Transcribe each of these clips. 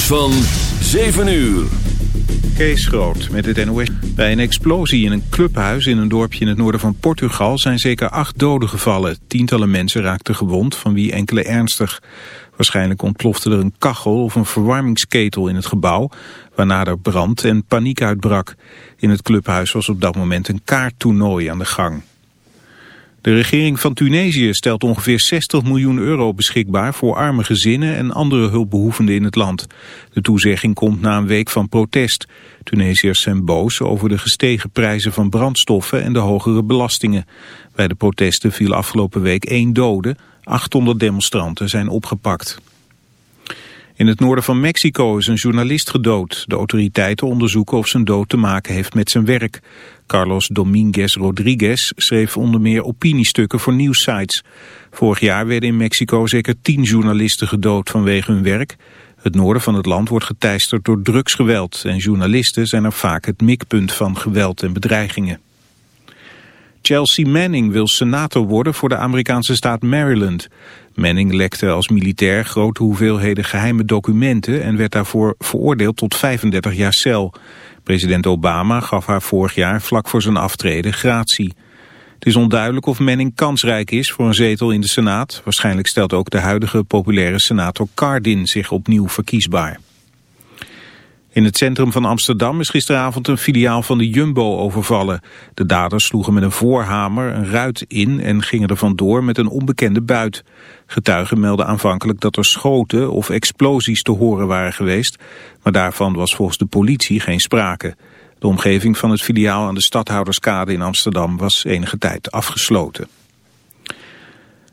Van 7 uur. Kees Groot met het NOS. Bij een explosie in een clubhuis in een dorpje in het noorden van Portugal zijn zeker acht doden gevallen. Tientallen mensen raakten gewond, van wie enkele ernstig. Waarschijnlijk ontplofte er een kachel of een verwarmingsketel in het gebouw, waarna er brand en paniek uitbrak. In het clubhuis was op dat moment een kaarttoernooi aan de gang. De regering van Tunesië stelt ongeveer 60 miljoen euro beschikbaar voor arme gezinnen en andere hulpbehoevenden in het land. De toezegging komt na een week van protest. Tunesiërs zijn boos over de gestegen prijzen van brandstoffen en de hogere belastingen. Bij de protesten viel afgelopen week één dode, 800 demonstranten zijn opgepakt. In het noorden van Mexico is een journalist gedood. De autoriteiten onderzoeken of zijn dood te maken heeft met zijn werk. Carlos Dominguez Rodriguez schreef onder meer opiniestukken voor nieuwsites. Vorig jaar werden in Mexico zeker tien journalisten gedood vanwege hun werk. Het noorden van het land wordt geteisterd door drugsgeweld... en journalisten zijn er vaak het mikpunt van geweld en bedreigingen. Chelsea Manning wil senator worden voor de Amerikaanse staat Maryland. Manning lekte als militair grote hoeveelheden geheime documenten... en werd daarvoor veroordeeld tot 35 jaar cel. President Obama gaf haar vorig jaar vlak voor zijn aftreden gratie. Het is onduidelijk of Manning kansrijk is voor een zetel in de Senaat. Waarschijnlijk stelt ook de huidige populaire senator Cardin zich opnieuw verkiesbaar. In het centrum van Amsterdam is gisteravond een filiaal van de Jumbo overvallen. De daders sloegen met een voorhamer een ruit in en gingen er vandoor met een onbekende buit. Getuigen melden aanvankelijk dat er schoten of explosies te horen waren geweest, maar daarvan was volgens de politie geen sprake. De omgeving van het filiaal aan de Stadhouderskade in Amsterdam was enige tijd afgesloten.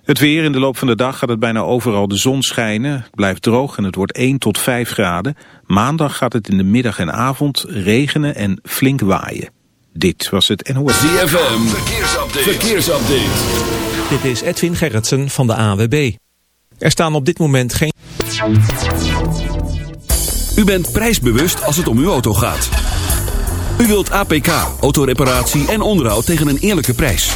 Het weer in de loop van de dag gaat het bijna overal de zon schijnen. Het blijft droog en het wordt 1 tot 5 graden. Maandag gaat het in de middag en avond regenen en flink waaien. Dit was het NOS. ZFM, verkeersupdate. verkeersupdate. Dit is Edwin Gerritsen van de AWB. Er staan op dit moment geen... U bent prijsbewust als het om uw auto gaat. U wilt APK, autoreparatie en onderhoud tegen een eerlijke prijs.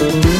When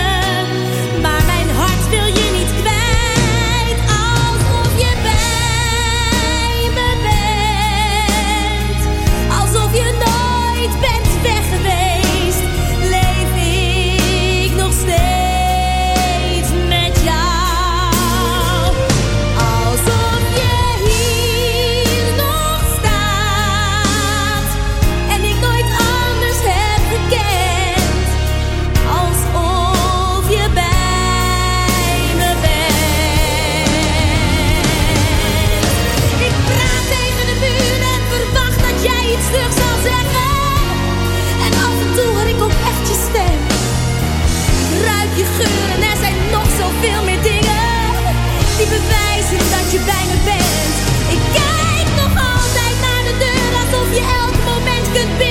could be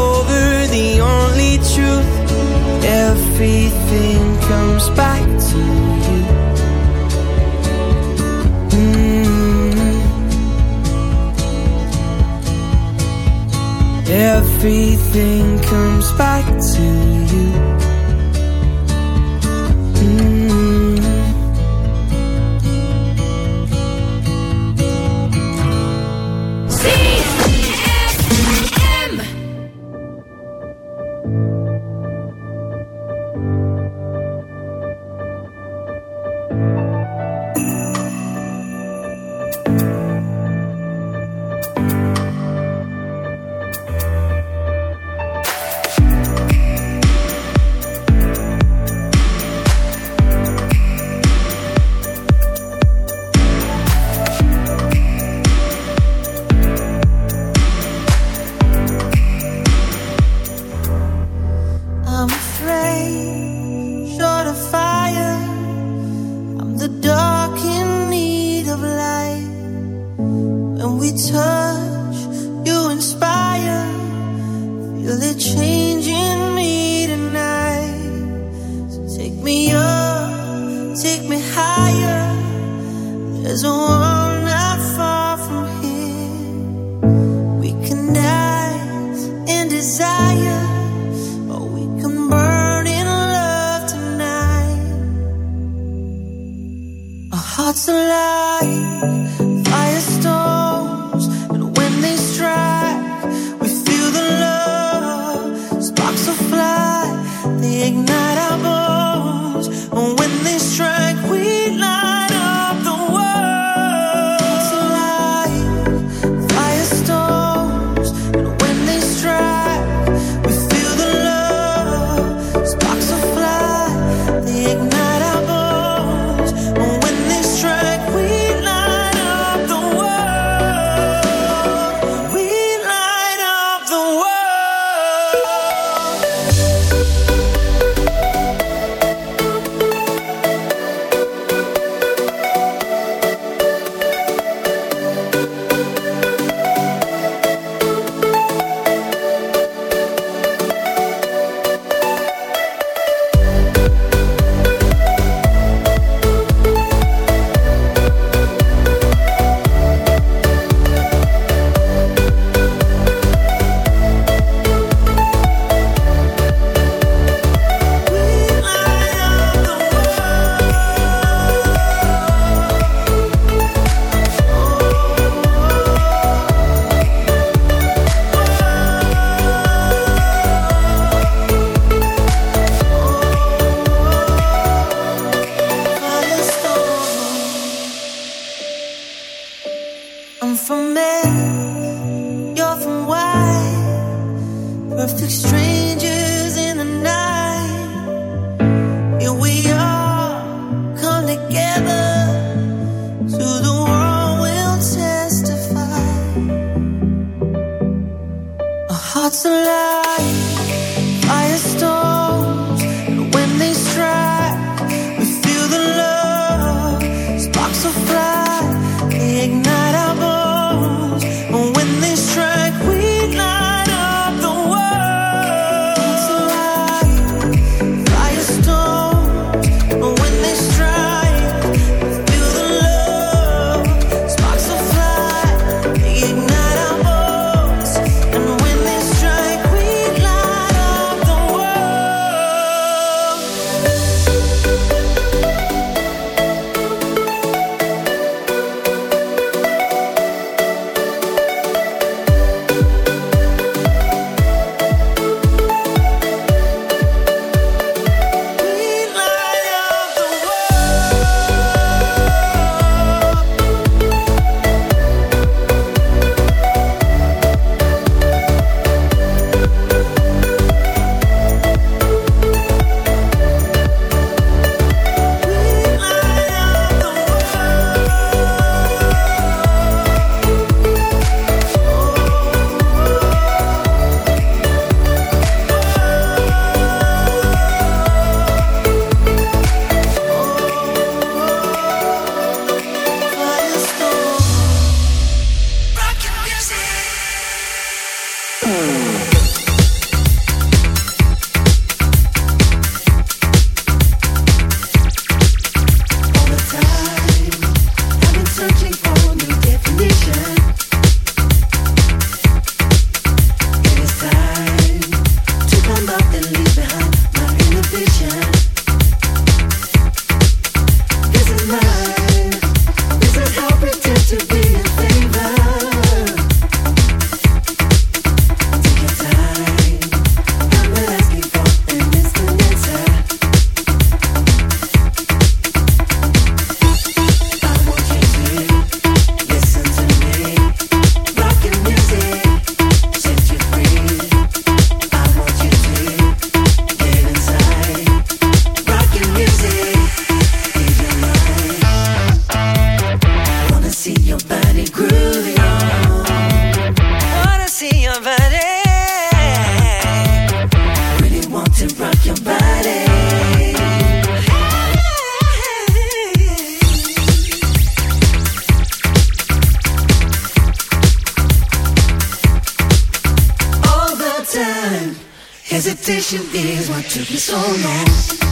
the only truth. Everything comes back to you. Mm. Everything comes back to you. Hesitation is what took me so long.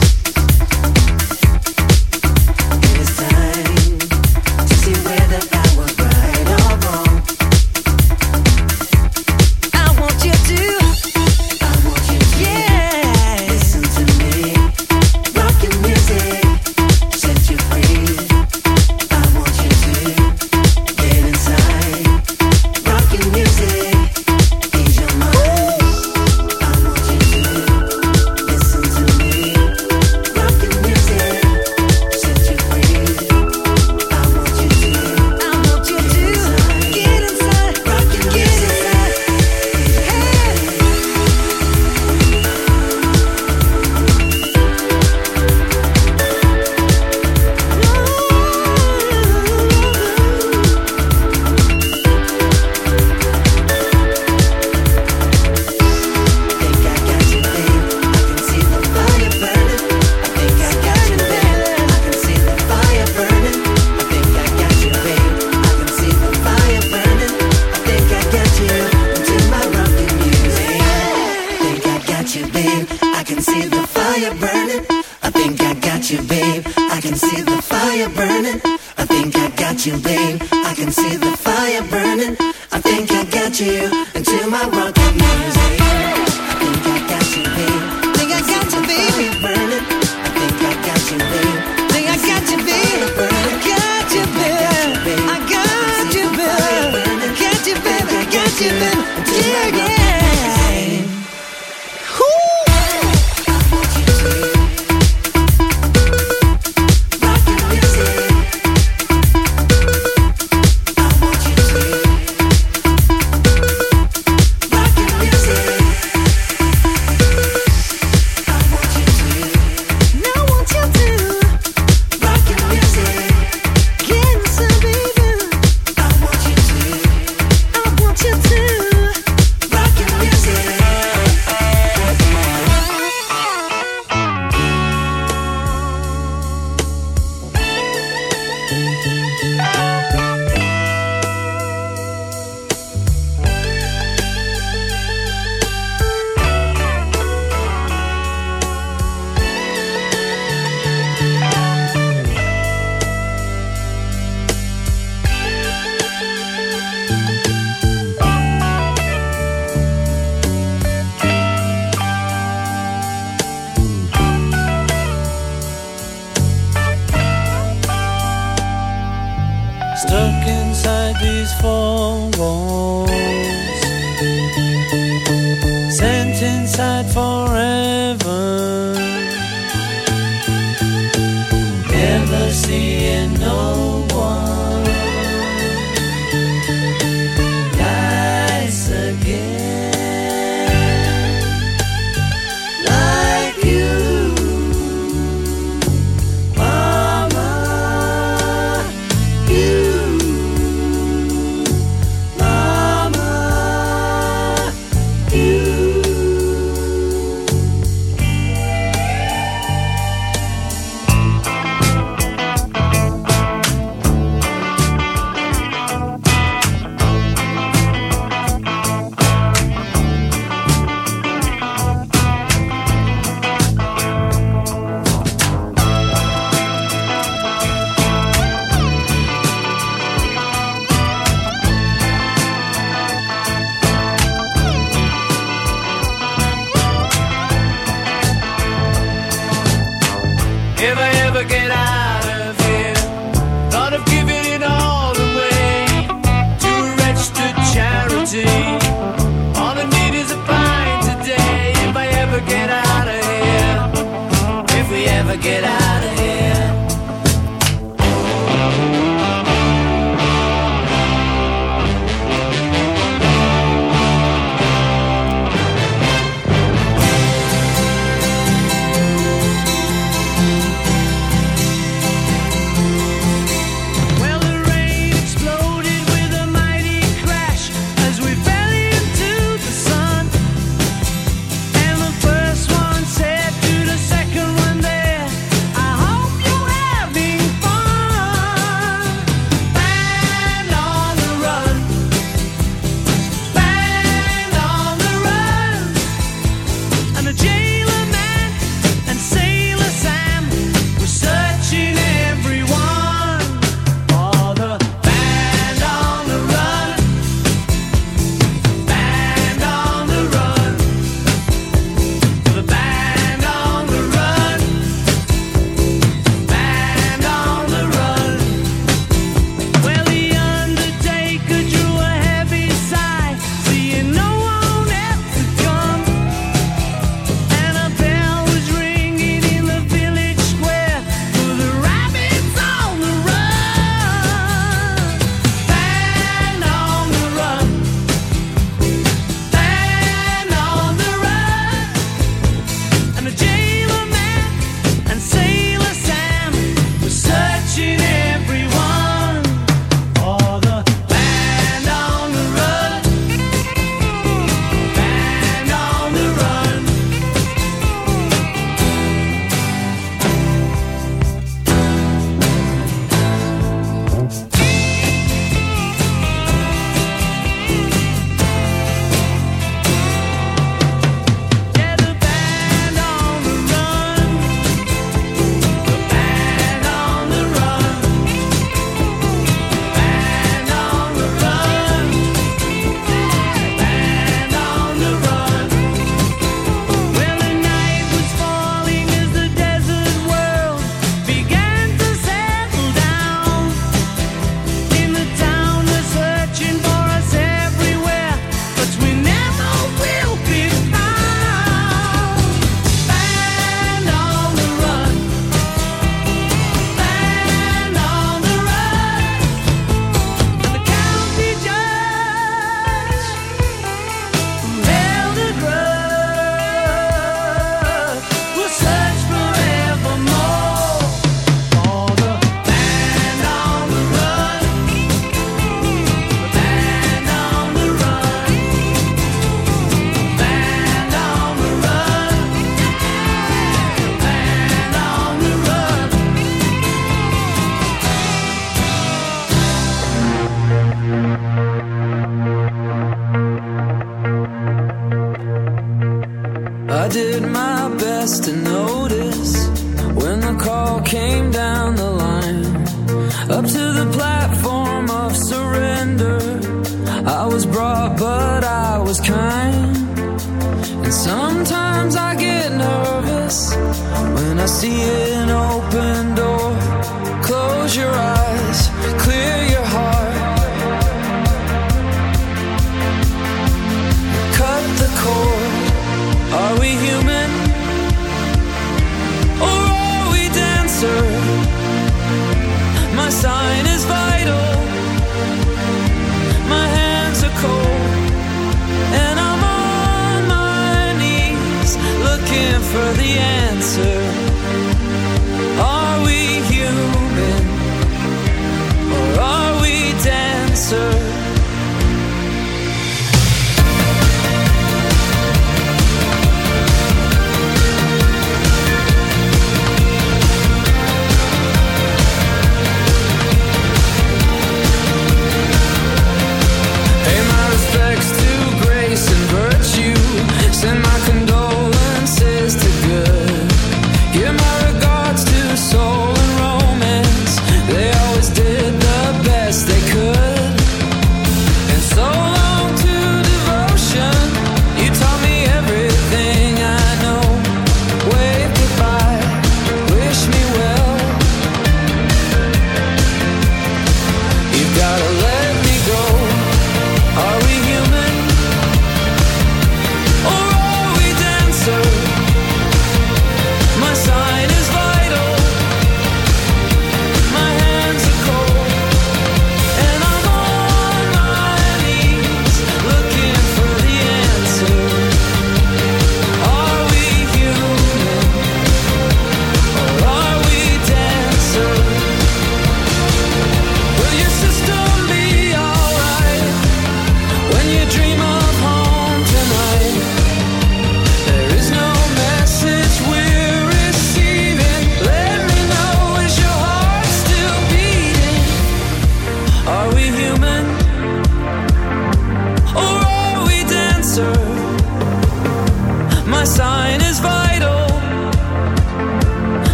Best